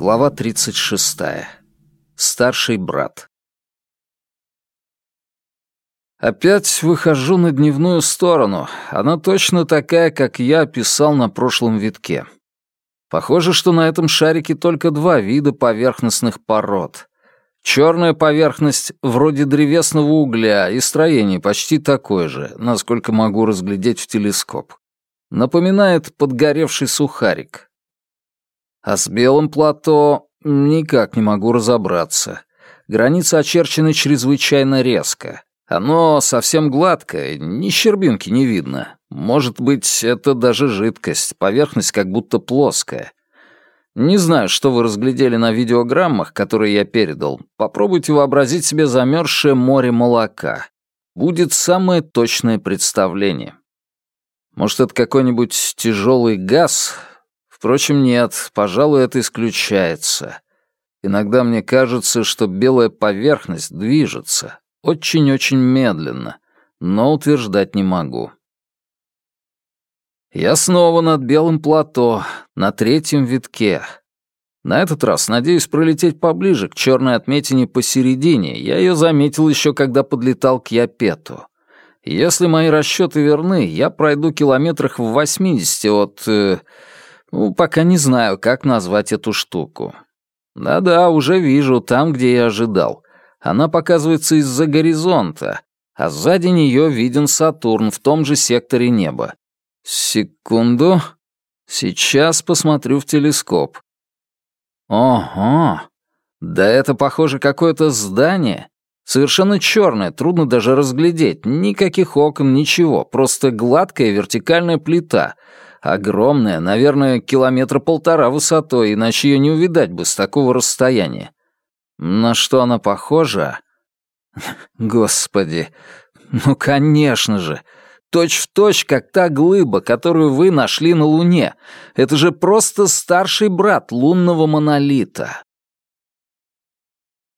Глава 36. Старший брат. Опять выхожу на дневную сторону. Она точно такая, как я описал на прошлом витке. Похоже, что на этом шарике только два вида поверхностных пород. Черная поверхность вроде древесного угля и строение почти такое же, насколько могу разглядеть в телескоп. Напоминает подгоревший сухарик. А с белым плато никак не могу разобраться. Границы очерчены чрезвычайно резко. Оно совсем гладкое, ни щербинки не видно. Может быть, это даже жидкость, поверхность как будто плоская. Не знаю, что вы разглядели на видеограммах, которые я передал. Попробуйте вообразить себе замерзшее море молока. Будет самое точное представление. Может, это какой-нибудь тяжелый газ? Впрочем, нет, пожалуй, это исключается. Иногда мне кажется, что белая поверхность движется. Очень-очень медленно, но утверждать не могу. Я снова над белым плато, на третьем витке. На этот раз надеюсь пролететь поближе к черной отметине посередине. Я ее заметил еще, когда подлетал к Япету. Если мои расчеты верны, я пройду километрах в 80 от... Э, пока не знаю, как назвать эту штуку. Да-да, уже вижу, там, где я ожидал. Она показывается из-за горизонта, а сзади нее виден Сатурн в том же секторе неба. Секунду. Сейчас посмотрю в телескоп. Ого! Да это, похоже, какое-то здание. Совершенно черное, трудно даже разглядеть. Никаких окон, ничего. Просто гладкая вертикальная плита. Огромная, наверное, километра полтора высотой, иначе ее не увидать бы с такого расстояния. На что она похожа? Господи, ну, конечно же. Точь в точь, как та глыба, которую вы нашли на Луне. Это же просто старший брат лунного монолита.